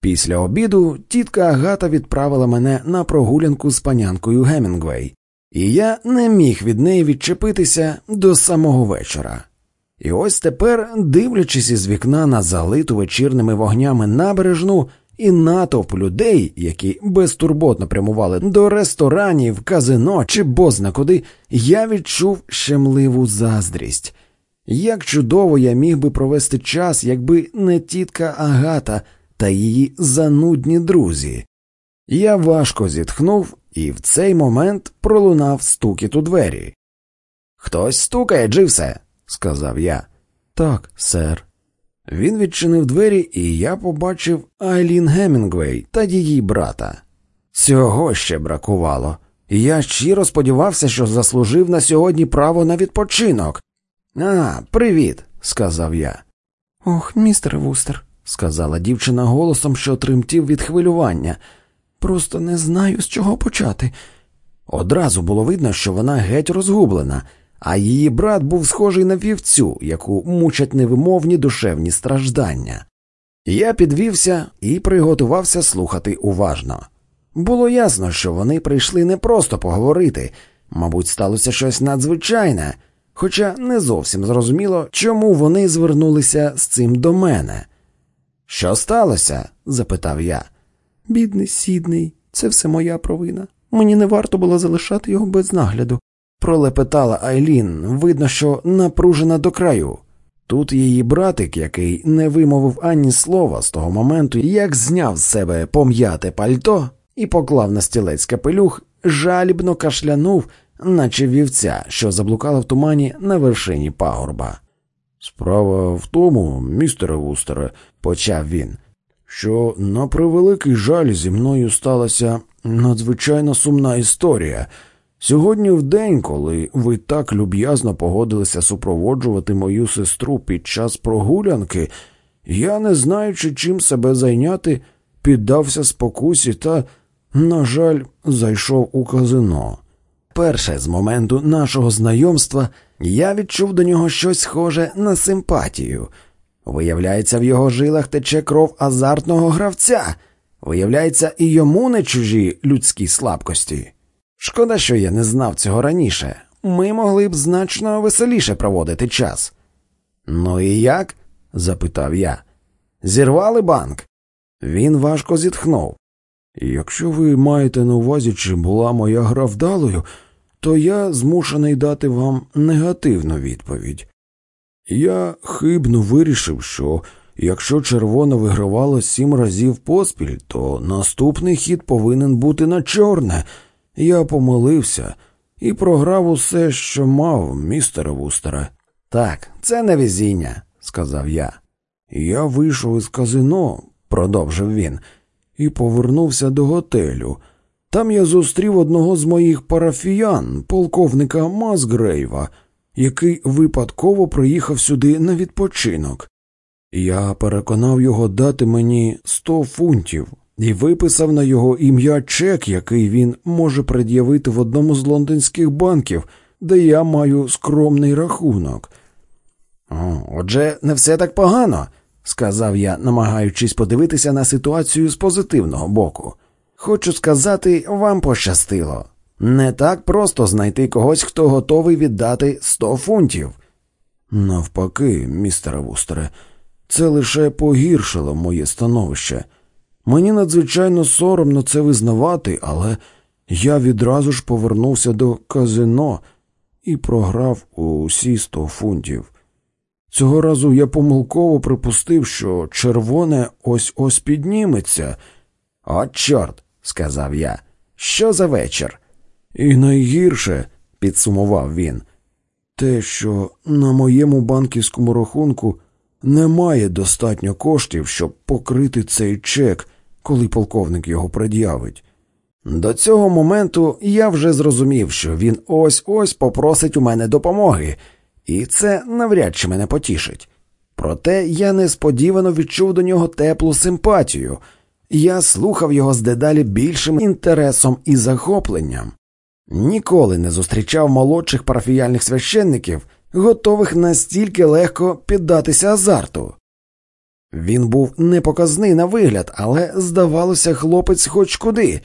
Після обіду тітка Агата відправила мене на прогулянку з панянкою Гемінгвей, і я не міг від неї відчепитися до самого вечора. І ось тепер, дивлячись із вікна на залиту вечірними вогнями набережну і натовп людей, які безтурботно прямували до ресторанів, казино чи бозна куди, я відчув щемливу заздрість. Як чудово я міг би провести час, якби не тітка Агата та її занудні друзі. Я важко зітхнув, і в цей момент пролунав стукіт у двері. Хтось стукає, Дживсе, сказав я. Так, сер. Він відчинив двері, і я побачив Айлін Гемінгвей та її брата. Цього ще бракувало. Я щиро сподівався, що заслужив на сьогодні право на відпочинок. А, привіт, сказав я. Ох, містер Вустер, сказала дівчина голосом, що тремтів від хвилювання. Просто не знаю, з чого почати. Одразу було видно, що вона геть розгублена, а її брат був схожий на вівцю, яку мучать невимовні душевні страждання. Я підвівся і приготувався слухати уважно. Було ясно, що вони прийшли не просто поговорити, мабуть, сталося щось надзвичайне, хоча не зовсім зрозуміло, чому вони звернулися з цим до мене. Що сталося? запитав я. Бідний сідний, це все моя провина. Мені не варто було залишати його без нагляду, пролепетала Айлін, видно, що напружена до краю. Тут її братик, який не вимовив ані слова з того моменту, як зняв з себе пом'яте пальто і поклав на стілець капелюх, жалібно кашлянув, наче вівця, що заблукала в тумані на вершині пагорба. Справа в тому, містере Вустере, почав він, що на превеликий жаль зі мною сталася надзвичайно сумна історія. Сьогодні, в день, коли ви так люб'язно погодилися супроводжувати мою сестру під час прогулянки, я, не знаючи, чим себе зайняти, піддався спокусі та, на жаль, зайшов у казино. Перше з моменту нашого знайомства я відчув до нього щось схоже на симпатію. Виявляється, в його жилах тече кров азартного гравця, виявляється, і йому не чужі людські слабкості. Шкода, що я не знав цього раніше. Ми могли б значно веселіше проводити час. Ну і як? запитав я. Зірвали банк? Він важко зітхнув. Якщо ви маєте на увазі, чи була моя гра вдалою, то я змушений дати вам негативну відповідь. Я хибно вирішив, що якщо червона вигравала сім разів поспіль, то наступний хід повинен бути на чорне. Я помилився і програв усе, що мав, містере Вустере. Так, це не везіння, сказав я. Я вийшов із казино, продовжив він, і повернувся до готелю. Там я зустрів одного з моїх парафіян, полковника Мазгрейва, який випадково приїхав сюди на відпочинок. Я переконав його дати мені сто фунтів і виписав на його ім'я чек, який він може пред'явити в одному з лондонських банків, де я маю скромний рахунок. Отже, не все так погано, сказав я, намагаючись подивитися на ситуацію з позитивного боку. Хочу сказати, вам пощастило. Не так просто знайти когось, хто готовий віддати сто фунтів. Навпаки, містере Вустере, це лише погіршило моє становище. Мені надзвичайно соромно це визнавати, але я відразу ж повернувся до казино і програв усі сто фунтів. Цього разу я помилково припустив, що червоне ось ось підніметься. От, чорт, сказав я. Що за вечір? І найгірше, підсумував він, те, що на моєму банківському рахунку немає достатньо коштів, щоб покрити цей чек, коли полковник його пред'явить. До цього моменту я вже зрозумів, що він ось ось попросить у мене допомоги, і це навряд чи мене потішить. Проте я несподівано відчув до нього теплу симпатію. Я слухав його з дедалі більшим інтересом і захопленням. Ніколи не зустрічав молодших парафіяльних священників, готових настільки легко піддатися азарту. Він був непоказний на вигляд, але, здавалося, хлопець хоч куди.